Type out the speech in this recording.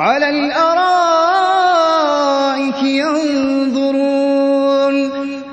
عَلَى الْأَرَائِكِ يَنظُرُونَ